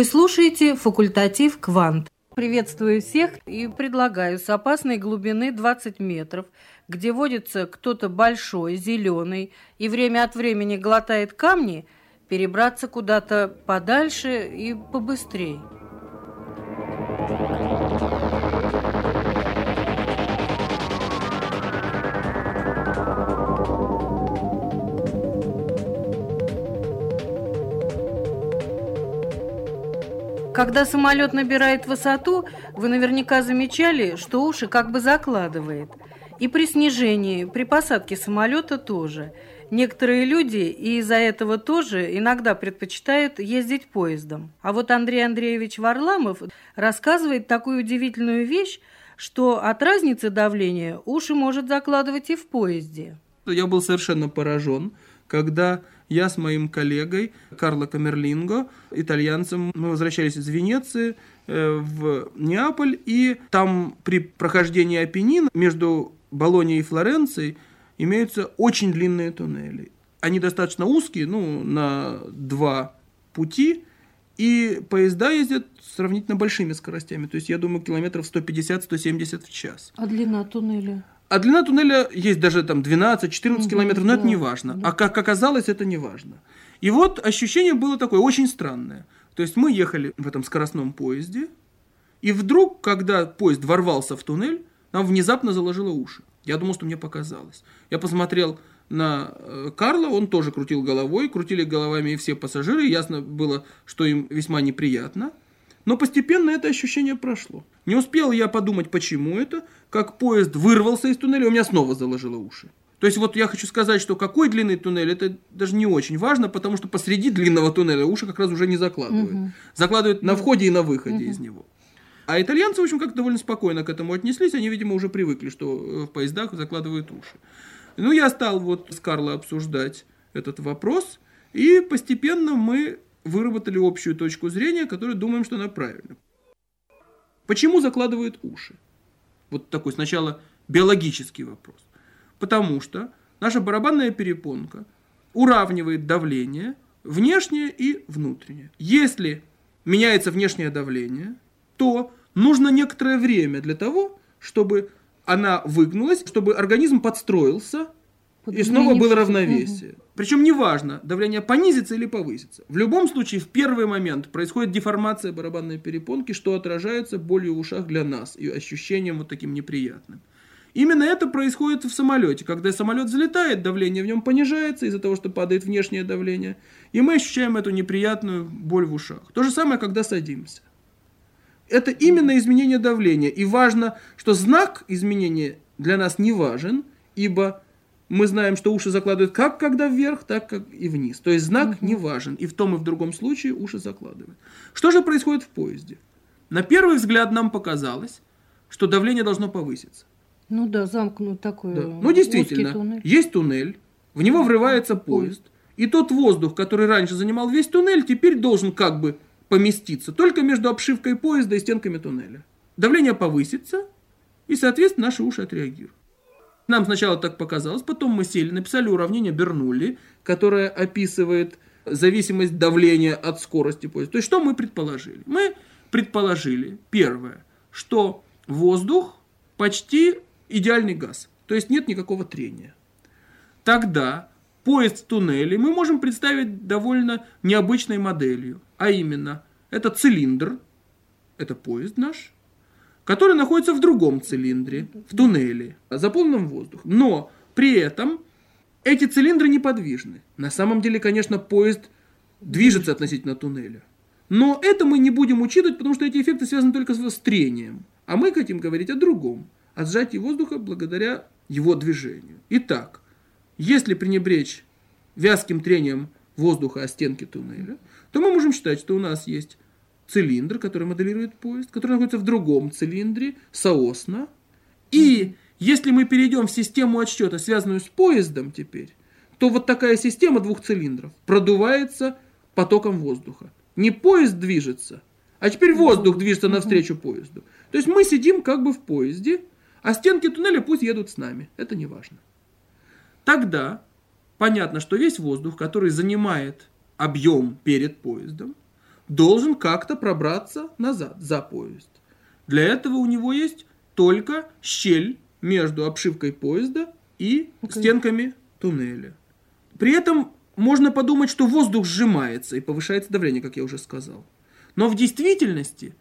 Вы слушаете факультатив «Квант». Приветствую всех и предлагаю с опасной глубины 20 метров, где водится кто-то большой, зеленый и время от времени глотает камни, перебраться куда-то подальше и побыстрее. Когда самолет набирает высоту, вы наверняка замечали, что уши как бы закладывает. И при снижении, при посадке самолета тоже. Некоторые люди и из-за этого тоже иногда предпочитают ездить поездом. А вот Андрей Андреевич Варламов рассказывает такую удивительную вещь, что от разницы давления уши может закладывать и в поезде. Я был совершенно поражен, когда я с моим коллегой Карло Камерлинго, итальянцем, мы возвращались из Венеции э, в Неаполь, и там при прохождении Апеннин между Болонией и Флоренцией имеются очень длинные туннели. Они достаточно узкие, ну, на два пути, и поезда ездят сравнительно большими скоростями. То есть, я думаю, километров 150-170 в час. А длина туннеля? А длина туннеля есть даже там 12-14 угу, километров, но да, это не важно. Да. А как оказалось, это не важно. И вот ощущение было такое очень странное. То есть мы ехали в этом скоростном поезде, и вдруг, когда поезд ворвался в туннель, нам внезапно заложило уши. Я думал, что мне показалось. Я посмотрел на э, Карла, он тоже крутил головой, крутили головами и все пассажиры, ясно было, что им весьма неприятно. Но постепенно это ощущение прошло. Не успел я подумать, почему это, как поезд вырвался из туннеля, у меня снова заложило уши. То есть вот я хочу сказать, что какой длинный туннель, это даже не очень важно, потому что посреди длинного туннеля уши как раз уже не закладывают. Угу. Закладывают на входе и на выходе угу. из него. А итальянцы, в общем, как-то довольно спокойно к этому отнеслись, они, видимо, уже привыкли, что в поездах закладывают уши. Ну, я стал вот с Карло обсуждать этот вопрос, и постепенно мы выработали общую точку зрения, которую думаем, что она правильна. Почему закладывают уши? Вот такой сначала биологический вопрос. Потому что наша барабанная перепонка уравнивает давление внешнее и внутреннее. Если меняется внешнее давление, то нужно некоторое время для того, чтобы она выгнулась, чтобы организм подстроился и снова было равновесие. Угу. Причем неважно, давление понизится или повысится. В любом случае, в первый момент происходит деформация барабанной перепонки, что отражается болью в ушах для нас и ощущением вот таким неприятным. Именно это происходит в самолете. Когда самолет взлетает, давление в нем понижается из-за того, что падает внешнее давление, и мы ощущаем эту неприятную боль в ушах. То же самое, когда садимся. Это именно изменение давления. И важно, что знак изменения для нас не важен, ибо мы знаем, что уши закладывают как когда вверх, так как и вниз. То есть знак угу. не важен. И в том и в другом случае уши закладывают. Что же происходит в поезде? На первый взгляд нам показалось, что давление должно повыситься. Ну да, замкнут такой. Да. Ну действительно, туннель. есть туннель, в него врывается поезд, и тот воздух, который раньше занимал весь туннель, теперь должен как бы поместиться только между обшивкой поезда и стенками туннеля. Давление повысится, и, соответственно, наши уши отреагируют. Нам сначала так показалось, потом мы сели, написали уравнение Бернулли, которое описывает зависимость давления от скорости поезда. То есть, что мы предположили? Мы предположили, первое, что воздух почти идеальный газ, то есть нет никакого трения. Тогда поезд в туннеле мы можем представить довольно необычной моделью, а именно, это цилиндр, это поезд наш, который находится в другом цилиндре, в туннеле, заполненном воздухом. Но при этом эти цилиндры неподвижны. На самом деле, конечно, поезд движется относительно туннеля. Но это мы не будем учитывать, потому что эти эффекты связаны только с трением. А мы хотим говорить о другом, о сжатии воздуха благодаря его движению. Итак, если пренебречь вязким трением воздуха о стенки туннеля, то мы можем считать, что у нас есть цилиндр, который моделирует поезд, который находится в другом цилиндре, соосно. И если мы перейдем в систему отсчета, связанную с поездом теперь, то вот такая система двух цилиндров продувается потоком воздуха. Не поезд движется, а теперь воздух движется навстречу поезду. То есть мы сидим как бы в поезде, а стенки туннеля пусть едут с нами. Это не важно. Тогда понятно, что весь воздух, который занимает объем перед поездом, должен как-то пробраться назад, за поезд. Для этого у него есть только щель между обшивкой поезда и стенками туннеля. При этом можно подумать, что воздух сжимается и повышается давление, как я уже сказал. Но в действительности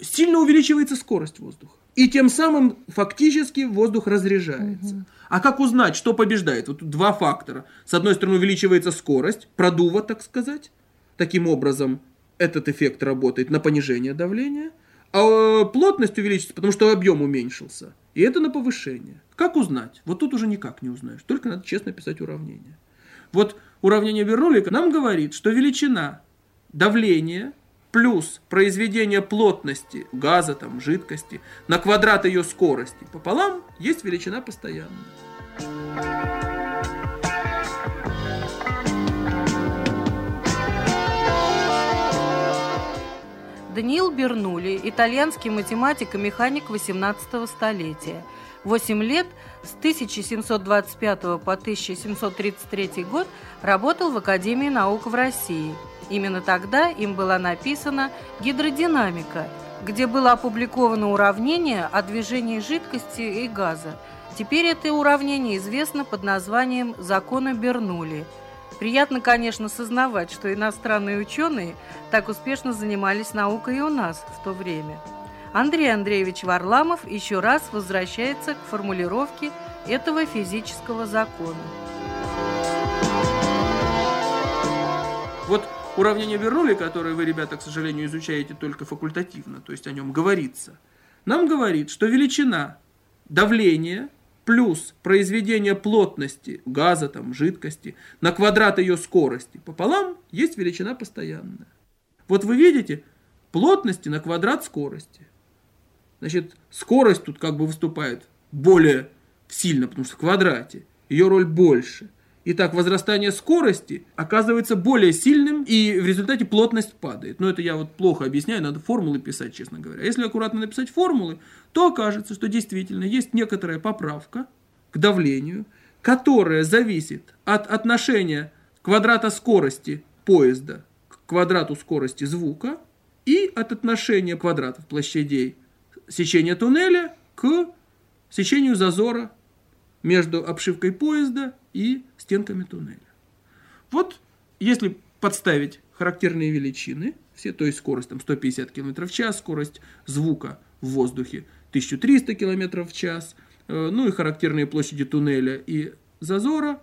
сильно увеличивается скорость воздуха. И тем самым фактически воздух разряжается. Угу. А как узнать, что побеждает? Вот два фактора. С одной стороны увеличивается скорость, продува, так сказать. Таким образом, этот эффект работает на понижение давления. А э, плотность увеличится, потому что объем уменьшился. И это на повышение. Как узнать? Вот тут уже никак не узнаешь. Только надо честно писать уравнение. Вот уравнение Бернолика нам говорит, что величина давления плюс произведение плотности газа, там, жидкости на квадрат ее скорости пополам есть величина постоянная. Даниил Бернули, итальянский математик и механик 18 столетия. 8 лет с 1725 по 1733 год работал в Академии наук в России. Именно тогда им была написана гидродинамика, где было опубликовано уравнение о движении жидкости и газа. Теперь это уравнение известно под названием «Закона Бернули». Приятно, конечно, сознавать, что иностранные ученые так успешно занимались наукой и у нас в то время. Андрей Андреевич Варламов еще раз возвращается к формулировке этого физического закона. Вот уравнение Бернулли, которое вы, ребята, к сожалению, изучаете только факультативно, то есть о нем говорится, нам говорит, что величина давления – плюс произведение плотности газа, там, жидкости на квадрат ее скорости пополам есть величина постоянная. Вот вы видите, плотности на квадрат скорости. Значит, скорость тут как бы выступает более сильно, потому что в квадрате ее роль больше – Итак, возрастание скорости оказывается более сильным, и в результате плотность падает. Но это я вот плохо объясняю, надо формулы писать, честно говоря. Если аккуратно написать формулы, то окажется, что действительно есть некоторая поправка к давлению, которая зависит от отношения квадрата скорости поезда к квадрату скорости звука и от отношения квадратов площадей сечения туннеля к сечению зазора между обшивкой поезда и стенками туннеля. Вот если подставить характерные величины, все, то есть скорость там, 150 км в час, скорость звука в воздухе 1300 км в час, э, ну и характерные площади туннеля и зазора,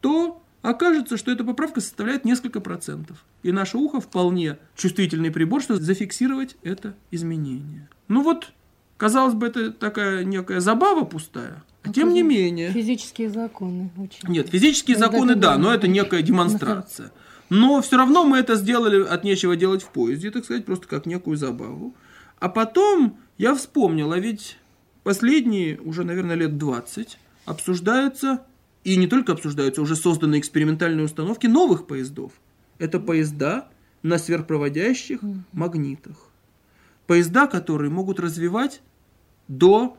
то окажется, что эта поправка составляет несколько процентов. И наше ухо вполне чувствительный прибор, чтобы зафиксировать это изменение. Ну вот, казалось бы, это такая некая забава пустая, тем не менее... Физические законы. Очень. Нет, физические законы, да, но это некая демонстрация. Но все равно мы это сделали от нечего делать в поезде, так сказать, просто как некую забаву. А потом я вспомнил, а ведь последние уже, наверное, лет 20 обсуждаются, и не только обсуждаются, уже созданы экспериментальные установки новых поездов. Это поезда на сверхпроводящих магнитах. Поезда, которые могут развивать до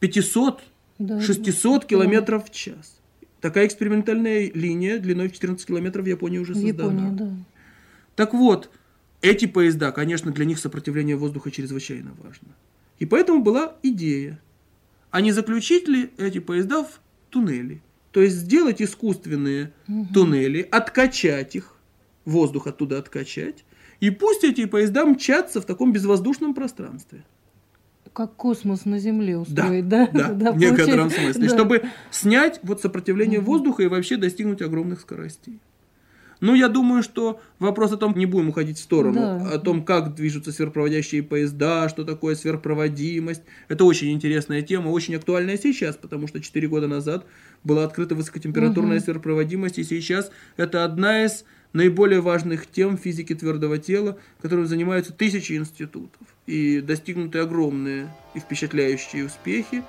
500 да, 600 километров в час. Такая экспериментальная линия длиной в 14 километров в Японии уже создана. Япония, да. Так вот, эти поезда, конечно, для них сопротивление воздуха чрезвычайно важно. И поэтому была идея, а не заключить ли эти поезда в туннели? То есть сделать искусственные угу. туннели, откачать их, воздух оттуда откачать, и пусть эти поезда мчатся в таком безвоздушном пространстве как космос на Земле устроить, да? Да, да, да в некотором смысле. Да. Чтобы снять вот сопротивление угу. воздуха и вообще достигнуть огромных скоростей. Ну, я думаю, что вопрос о том, не будем уходить в сторону, да. о том, как движутся сверхпроводящие поезда, что такое сверхпроводимость. Это очень интересная тема, очень актуальная сейчас, потому что 4 года назад была открыта высокотемпературная угу. сверхпроводимость, и сейчас это одна из наиболее важных тем физики твердого тела, которым занимаются тысячи институтов. И достигнуты огромные и впечатляющие успехи.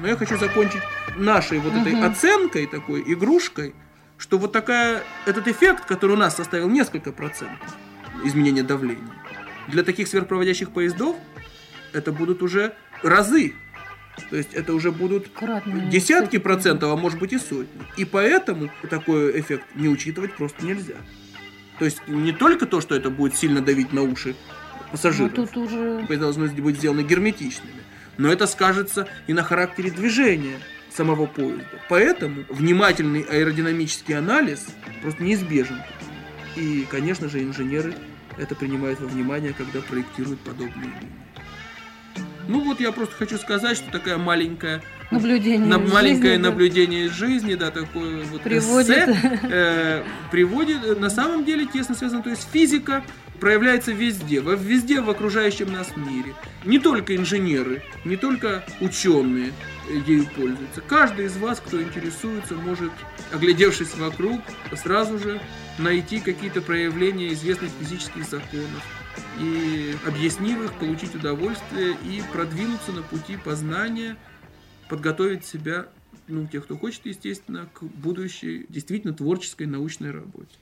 Но я хочу закончить нашей вот этой угу. оценкой, такой игрушкой, что вот такая, этот эффект, который у нас составил несколько процентов изменения давления, для таких сверхпроводящих поездов это будут уже разы. То есть это уже будут Кратные десятки цифры. процентов, а может быть и сотни. И поэтому такой эффект не учитывать просто нельзя. То есть не только то, что это будет сильно давить на уши Ну, пассажиров, тут уже... это должно быть сделано герметичными, но это скажется и на характере движения самого поезда. Поэтому внимательный аэродинамический анализ просто неизбежен. И, конечно же, инженеры это принимают во внимание, когда проектируют подобные линии. Ну вот я просто хочу сказать, что такая маленькая Наблюдение на- маленькое жизни, наблюдение из жизни, да, такое вот Приводит. эссе, э, приводит, э, на самом деле тесно связано, то есть физика проявляется везде, во- везде в окружающем нас мире. Не только инженеры, не только ученые э, ею пользуются. Каждый из вас, кто интересуется, может, оглядевшись вокруг, сразу же найти какие-то проявления известных физических законов и, объяснив их, получить удовольствие и продвинуться на пути познания, подготовить себя, ну, тех, кто хочет, естественно, к будущей действительно творческой научной работе.